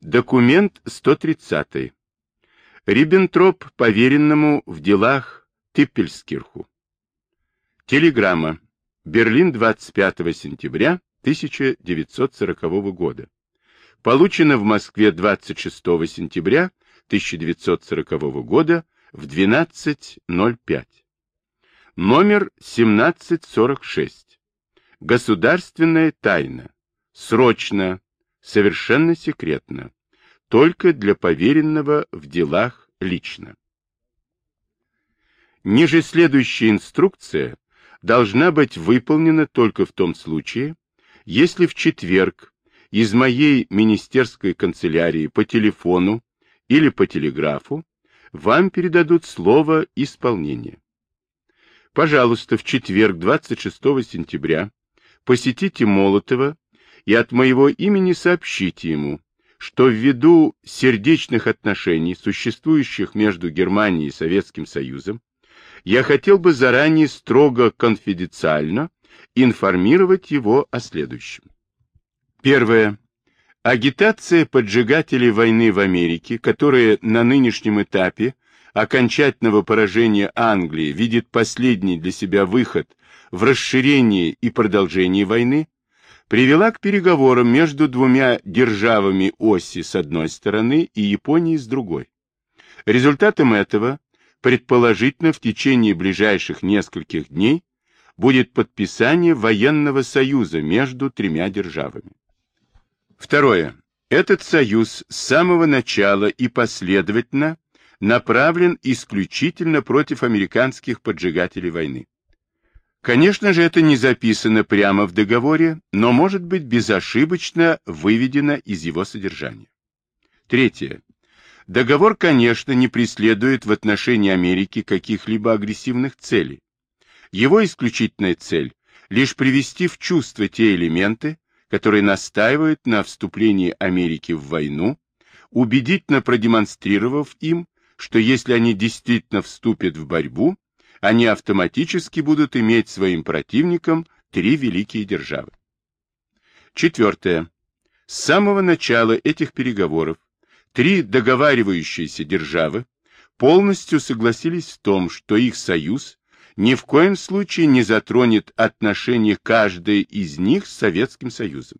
Документ 130. Риббентроп поверенному в делах Типпельскирху. Телеграмма. Берлин, 25 сентября 1940 года. Получено в Москве 26 сентября 1940 года в 12.05. Номер 1746. Государственная тайна. Срочно совершенно секретно, только для поверенного в делах лично. Ниже следующая инструкция должна быть выполнена только в том случае, если в четверг из моей министерской канцелярии по телефону или по телеграфу вам передадут слово исполнения. Пожалуйста, в четверг, 26 сентября, посетите Молотова и от моего имени сообщите ему, что ввиду сердечных отношений, существующих между Германией и Советским Союзом, я хотел бы заранее строго конфиденциально информировать его о следующем. Первое. Агитация поджигателей войны в Америке, которая на нынешнем этапе окончательного поражения Англии видит последний для себя выход в расширении и продолжении войны, привела к переговорам между двумя державами оси с одной стороны и Японией с другой. Результатом этого, предположительно, в течение ближайших нескольких дней будет подписание военного союза между тремя державами. Второе. Этот союз с самого начала и последовательно направлен исключительно против американских поджигателей войны. Конечно же, это не записано прямо в договоре, но может быть безошибочно выведено из его содержания. Третье. Договор, конечно, не преследует в отношении Америки каких-либо агрессивных целей. Его исключительная цель – лишь привести в чувство те элементы, которые настаивают на вступлении Америки в войну, убедительно продемонстрировав им, что если они действительно вступят в борьбу, они автоматически будут иметь своим противником три великие державы. Четвертое. С самого начала этих переговоров три договаривающиеся державы полностью согласились в том, что их союз ни в коем случае не затронет отношения каждой из них с Советским Союзом.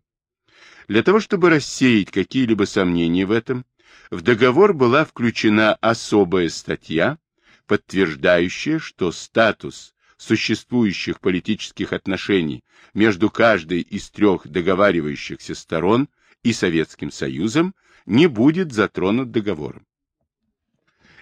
Для того, чтобы рассеять какие-либо сомнения в этом, в договор была включена особая статья, подтверждающее, что статус существующих политических отношений между каждой из трех договаривающихся сторон и Советским Союзом не будет затронут договором.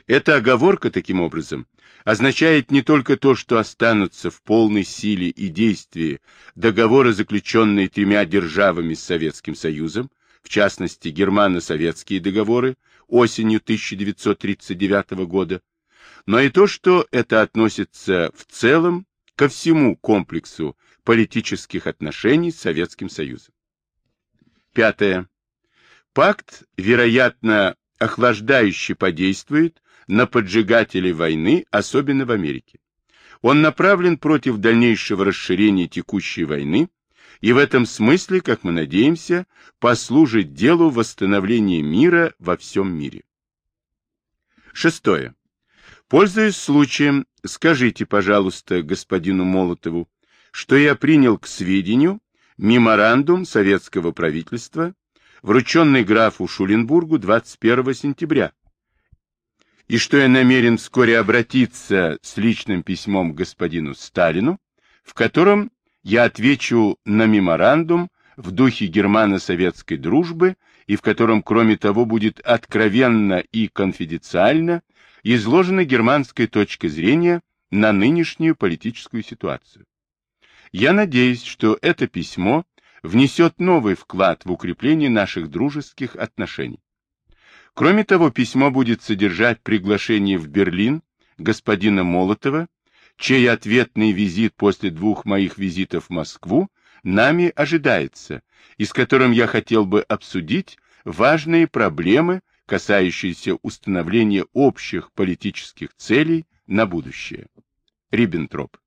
Эта оговорка, таким образом, означает не только то, что останутся в полной силе и действии договоры, заключенные тремя державами с Советским Союзом, в частности, германо-советские договоры осенью 1939 года, но и то, что это относится в целом ко всему комплексу политических отношений с Советским Союзом. Пятое. Пакт, вероятно, охлаждающе подействует на поджигателей войны, особенно в Америке. Он направлен против дальнейшего расширения текущей войны и в этом смысле, как мы надеемся, послужит делу восстановления мира во всем мире. Шестое. Пользуясь случаем, скажите, пожалуйста, господину Молотову, что я принял к сведению меморандум советского правительства, врученный графу Шуленбургу 21 сентября, и что я намерен вскоре обратиться с личным письмом к господину Сталину, в котором я отвечу на меморандум в духе германо-советской дружбы и в котором, кроме того, будет откровенно и конфиденциально изложена германская точка зрения на нынешнюю политическую ситуацию. Я надеюсь, что это письмо внесет новый вклад в укрепление наших дружеских отношений. Кроме того, письмо будет содержать приглашение в Берлин господина Молотова, чей ответный визит после двух моих визитов в Москву нами ожидается, и с которым я хотел бы обсудить важные проблемы касающиеся установления общих политических целей на будущее. Риббентроп